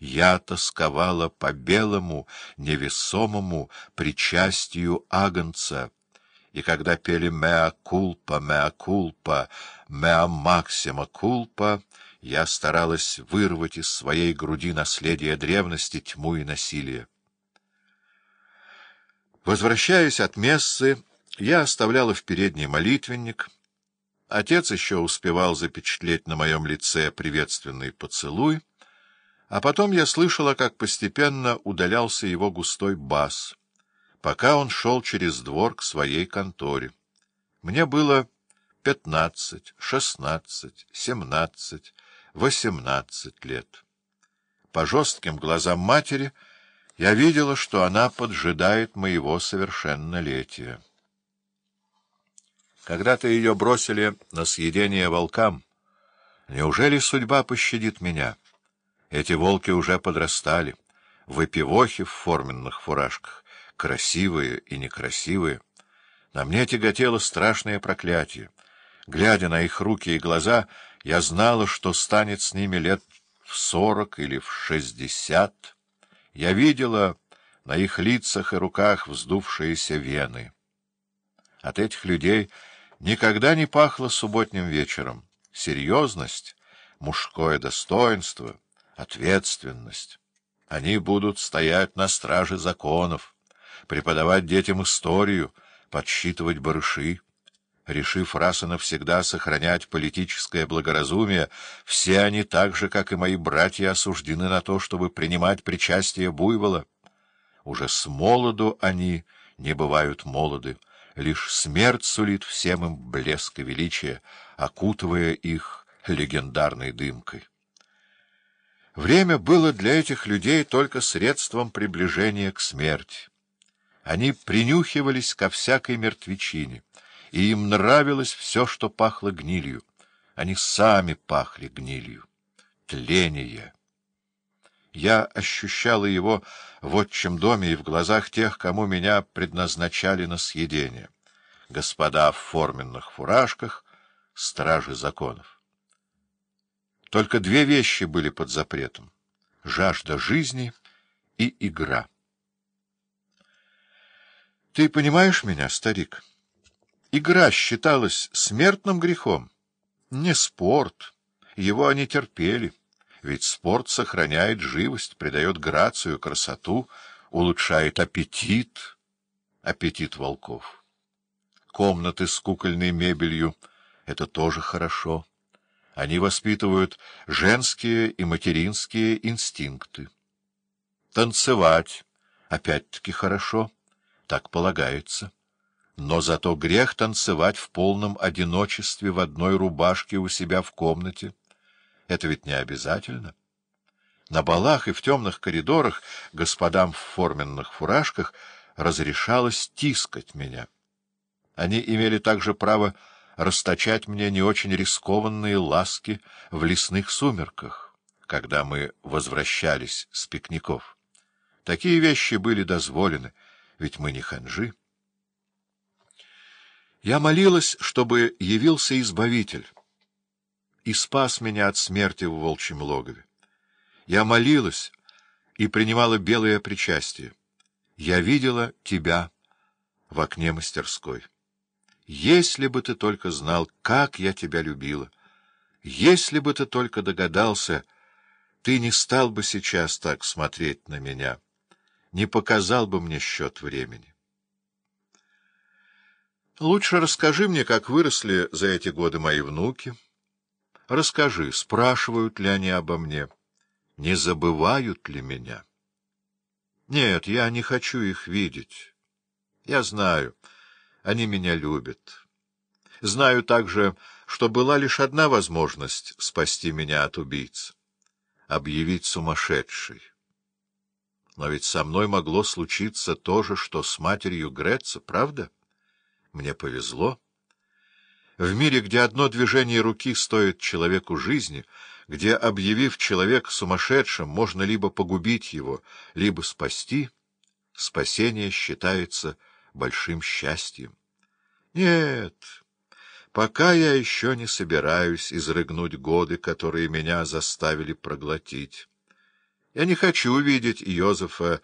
Я тосковала по белому, невесомому причастию Агнца, и когда пели «Меа кулпа, меа кулпа, меа максима кулпа», я старалась вырвать из своей груди наследие древности, тьму и насилие. Возвращаясь от мессы, я оставляла в передний молитвенник. Отец еще успевал запечатлеть на моем лице приветственный поцелуй, а потом я слышала, как постепенно удалялся его густой бас, пока он шел через двор к своей конторе. Мне было пятнадцать, шестнадцать, семнадцать, восемнадцать лет. По жестким глазам матери я видела, что она поджидает моего совершеннолетия. Когда-то ее бросили на съедение волкам. Неужели судьба пощадит меня? Эти волки уже подрастали, выпивохи в форменных фуражках, красивые и некрасивые. На мне тяготело страшное проклятие. Глядя на их руки и глаза, я знала, что станет с ними лет в сорок или в шестьдесят. Я видела на их лицах и руках вздувшиеся вены. От этих людей никогда не пахло субботним вечером. Серьезность, мужское достоинство, ответственность. Они будут стоять на страже законов, преподавать детям историю, подсчитывать барыши. Решив раз и навсегда сохранять политическое благоразумие, все они так же, как и мои братья, осуждены на то, чтобы принимать причастие буйвола. Уже с молоду они не бывают молоды, лишь смерть сулит всем им блеск и величие, окутывая их легендарной дымкой. Время было для этих людей только средством приближения к смерти. Они принюхивались ко всякой мертвечине — и им нравилось все, что пахло гнилью. Они сами пахли гнилью. Тление. Я ощущала его в отчим доме и в глазах тех, кому меня предназначали на съедение. Господа в форменных фуражках, стражи законов. Только две вещи были под запретом — жажда жизни и игра. — Ты понимаешь меня, старик? — Игра считалась смертным грехом. Не спорт. Его они терпели. Ведь спорт сохраняет живость, придает грацию, красоту, улучшает аппетит. Аппетит волков. Комнаты с кукольной мебелью — это тоже хорошо. Они воспитывают женские и материнские инстинкты. Танцевать — опять-таки хорошо, так полагается. Но зато грех танцевать в полном одиночестве в одной рубашке у себя в комнате. Это ведь не обязательно. На балах и в темных коридорах господам в форменных фуражках разрешалось тискать меня. Они имели также право расточать мне не очень рискованные ласки в лесных сумерках, когда мы возвращались с пикников. Такие вещи были дозволены, ведь мы не ханжи. Я молилась, чтобы явился Избавитель и спас меня от смерти в волчьем логове. Я молилась и принимала белое причастие. Я видела тебя в окне мастерской. Если бы ты только знал, как я тебя любила, если бы ты только догадался, ты не стал бы сейчас так смотреть на меня, не показал бы мне счет времени. Лучше расскажи мне, как выросли за эти годы мои внуки. Расскажи, спрашивают ли они обо мне, не забывают ли меня. Нет, я не хочу их видеть. Я знаю, они меня любят. Знаю также, что была лишь одна возможность спасти меня от убийц — объявить сумасшедшей. Но ведь со мной могло случиться то же, что с матерью Греца, правда? — мне повезло. В мире, где одно движение руки стоит человеку жизни, где, объявив человека сумасшедшим, можно либо погубить его, либо спасти, спасение считается большим счастьем. Нет, пока я еще не собираюсь изрыгнуть годы, которые меня заставили проглотить. Я не хочу видеть Йозефа